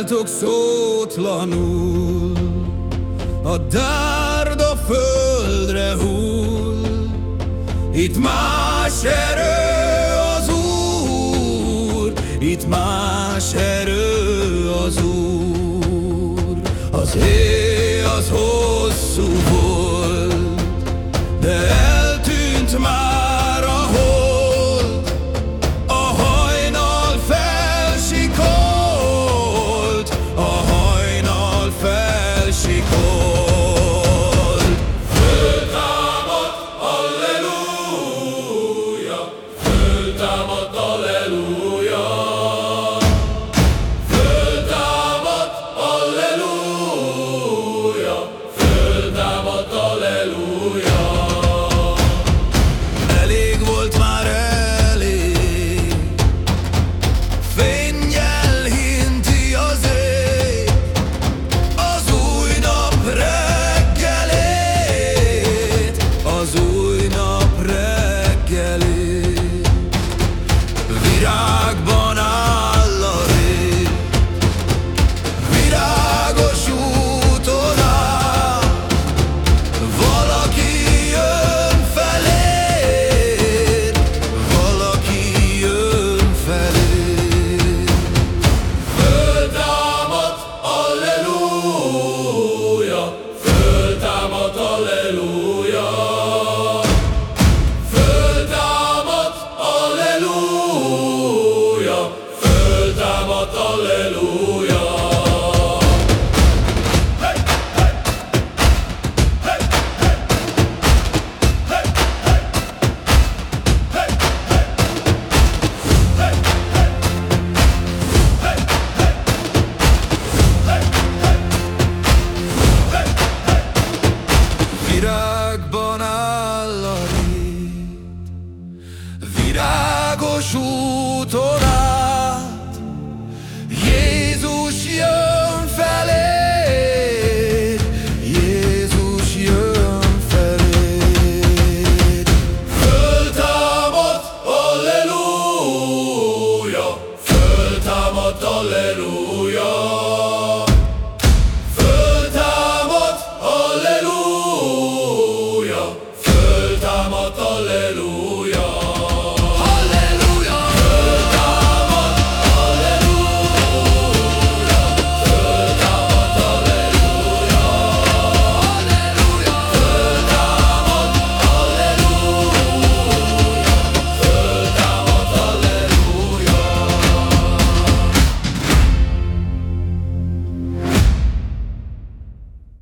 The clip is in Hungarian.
Várjátok szótlanul. A dárd a földre hull. Itt más erő az Úr. Itt más erő az Úr. Az éj az hosszú Hallelujah.